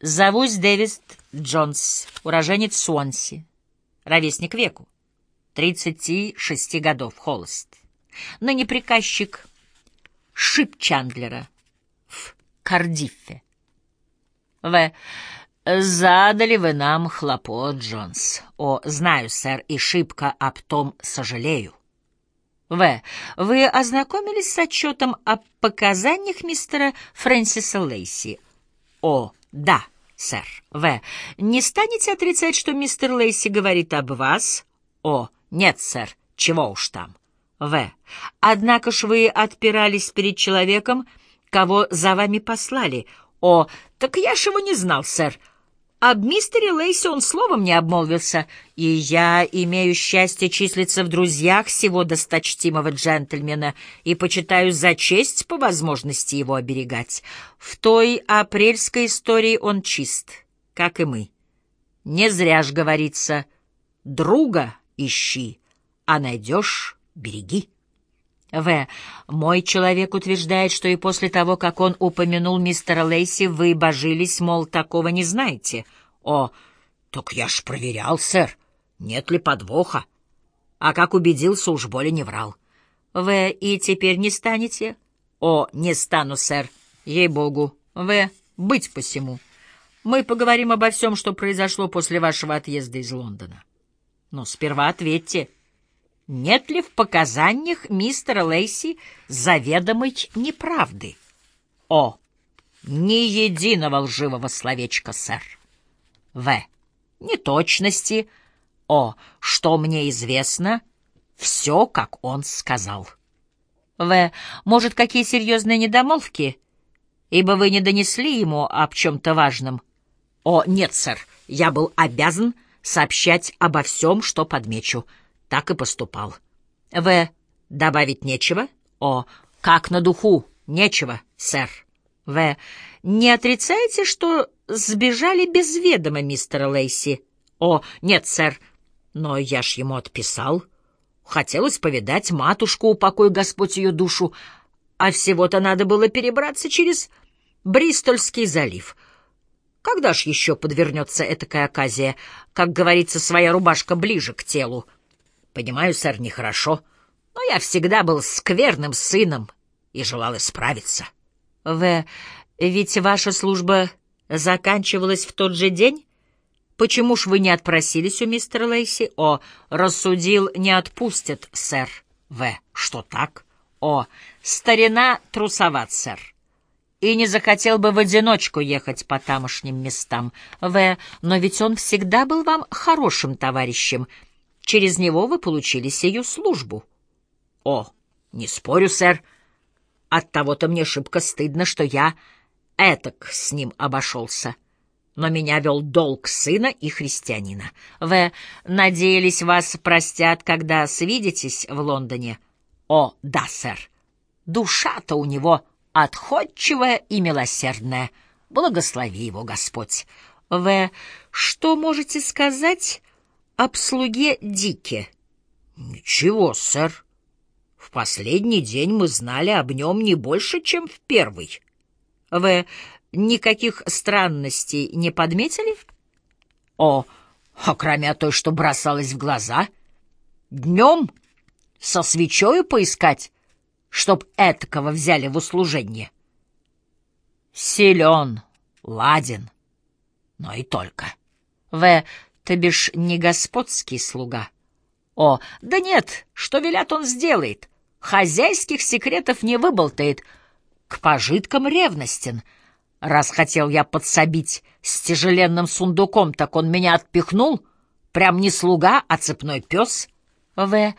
Зовусь Дэвис Джонс, уроженец Суонси, ровесник веку, 36 годов, холост. Ныне приказчик Шип Чандлера в Кардиффе. В. Задали вы нам хлопот, Джонс. О, знаю, сэр, и шибко об том сожалею. В. Вы ознакомились с отчетом о показаниях мистера Фрэнсиса Лейси? О. Да, сэр. В. Не станете отрицать, что мистер Лейси говорит об вас? О. Нет, сэр. Чего уж там. В. Однако ж вы отпирались перед человеком, кого за вами послали. О. Так я ж его не знал, сэр. Об мистере Лейси он словом не обмолвился, и я имею счастье числиться в друзьях сего досточтимого джентльмена и почитаю за честь по возможности его оберегать. В той апрельской истории он чист, как и мы. Не зря ж говорится «друга ищи, а найдешь — береги». В. Мой человек утверждает, что и после того, как он упомянул мистера Лейси, вы божились, мол, такого не знаете. О, так я ж проверял, сэр, нет ли подвоха. А как убедился, уж более не врал. В. И теперь не станете? О, не стану, сэр, ей-богу. В. Быть посему. Мы поговорим обо всем, что произошло после вашего отъезда из Лондона. Но сперва ответьте — нет ли в показаниях мистера Лейси заведомой неправды? О, ни единого лживого словечка, сэр. В. Неточности. О, что мне известно, все, как он сказал. В. Может, какие серьезные недомолвки? Ибо вы не донесли ему об чем-то важном. О, нет, сэр, я был обязан сообщать обо всем, что подмечу так и поступал. В. Добавить нечего? О. Как на духу? Нечего, сэр. В. Не отрицаете, что сбежали без ведома мистера Лейси? О. Нет, сэр. Но я ж ему отписал. Хотелось повидать матушку, упокой Господь ее душу, а всего-то надо было перебраться через Бристольский залив. Когда ж еще подвернется этакая оказия? Как говорится, своя рубашка ближе к телу. Понимаю, сэр, нехорошо, но я всегда был скверным сыном и желал исправиться. В. Ведь ваша служба заканчивалась в тот же день? Почему ж вы не отпросились у мистера Лейси? О, рассудил, не отпустят, сэр. В. Что так? О, старина трусоват, сэр. И не захотел бы в одиночку ехать по тамошним местам. В. Но ведь он всегда был вам хорошим товарищем — Через него вы получили сию службу. О, не спорю, сэр. От того-то мне шибко стыдно, что я этак с ним обошелся. Но меня вел долг сына и христианина. Вы надеялись, вас простят, когда свидитесь в Лондоне? О, да, сэр. Душа-то у него отходчивая и милосердная. Благослови его Господь. Вы что можете сказать об слуге Дике. Ничего, сэр. В последний день мы знали об нем не больше, чем в первый. Вы никаких странностей не подметили? О, а кроме той, что бросалось в глаза, днем со свечою поискать, чтоб этакого взяли в услужение. Силен, ладен, но и только. В ты бишь не господский слуга. О, да нет, что велят он сделает. Хозяйских секретов не выболтает. К пожиткам ревностен. Раз хотел я подсобить с тяжеленным сундуком, так он меня отпихнул. Прям не слуга, а цепной пес. В.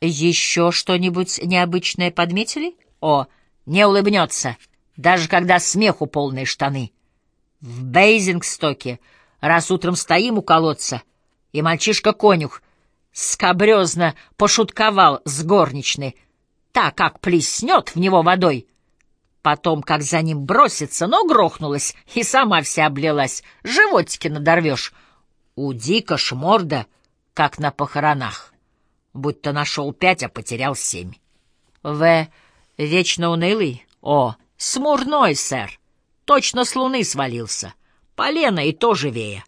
Еще что-нибудь необычное подметили? О, не улыбнется, даже когда смеху полные штаны. В Бейзингстоке раз утром стоим у колодца, и мальчишка-конюх скобрезно пошутковал с горничной, так как плеснет в него водой. Потом, как за ним бросится, но грохнулась, и сама вся облилась, животики надорвешь. У Дика шморда, как на похоронах, будто нашел пять, а потерял семь. В. Вечно унылый? О, смурной, сэр, точно с луны свалился. Полено и то живее,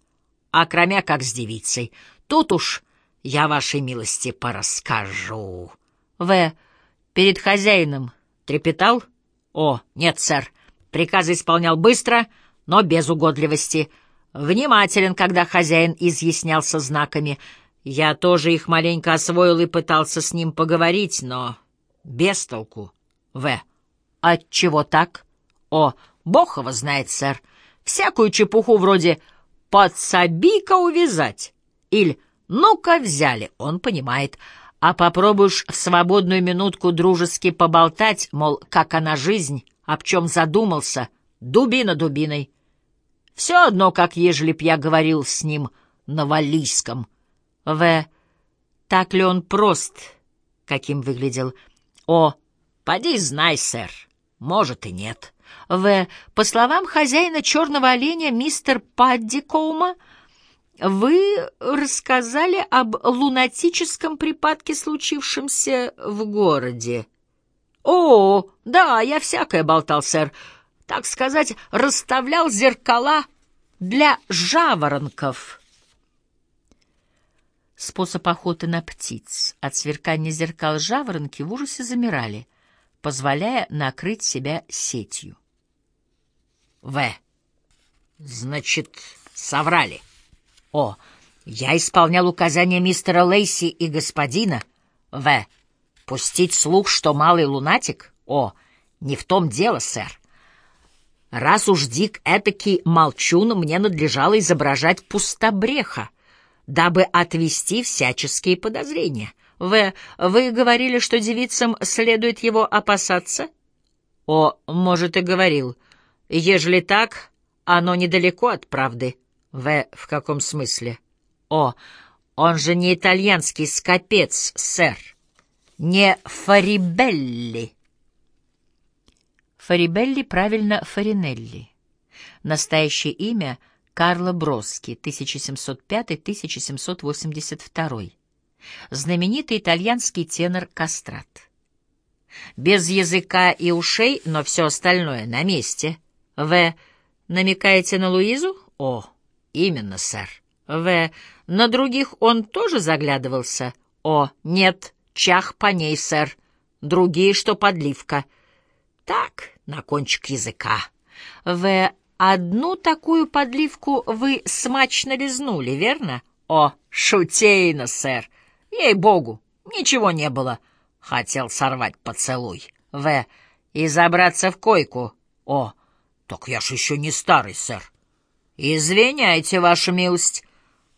а кромя как с девицей. Тут уж я вашей милости порасскажу. В. Перед хозяином трепетал? О, нет, сэр. Приказы исполнял быстро, но без угодливости. Внимателен, когда хозяин изъяснялся знаками. Я тоже их маленько освоил и пытался с ним поговорить, но без толку. В. Отчего так? О, бог его знает, сэр. Всякую чепуху вроде «подсоби-ка увязать» или «ну-ка взяли», он понимает. А попробуешь в свободную минутку дружески поболтать, мол, как она жизнь, об чем задумался, дубина дубиной. Все одно, как ежели б я говорил с ним на валийском. В. Так ли он прост, каким выглядел? О. Поди знай, сэр. Может и нет. В. По словам хозяина черного оленя, мистер Паддикоума, вы рассказали об лунатическом припадке, случившемся в городе. О, да, я всякое болтал, сэр. Так сказать, расставлял зеркала для жаворонков. Способ охоты на птиц. От сверкания зеркал жаворонки в ужасе замирали, позволяя накрыть себя сетью. В. Значит, соврали. О, я исполнял указания мистера Лейси и господина. В. Пустить слух, что малый лунатик? О, не в том дело, сэр. Раз уж Дик этакий молчун, мне надлежало изображать пустобреха, дабы отвести всяческие подозрения. В. Вы говорили, что девицам следует его опасаться? О, может, и говорил. Ежели так, оно недалеко от правды. В. В каком смысле? О, он же не итальянский скопец, сэр. Не Фарибелли. Фарибелли, правильно, Фаринелли. Настоящее имя — Карло Броски, 1705-1782. Знаменитый итальянский тенор Кастрат. Без языка и ушей, но все остальное на месте. В. Намекаете на Луизу? О, именно, сэр. В. На других он тоже заглядывался? О, нет, чах по ней, сэр. Другие, что подливка. Так, на кончик языка. В. Одну такую подливку вы смачно лизнули, верно? О, шутейно, сэр. Ей-богу, ничего не было. Хотел сорвать поцелуй. В. И забраться в койку. О, так я ж еще не старый, сэр. Извиняйте, ваша милость,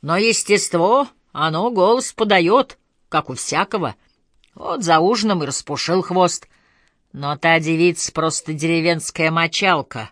но естество, оно голос подает, как у всякого. Вот за ужином и распушил хвост. Но та девица просто деревенская мочалка.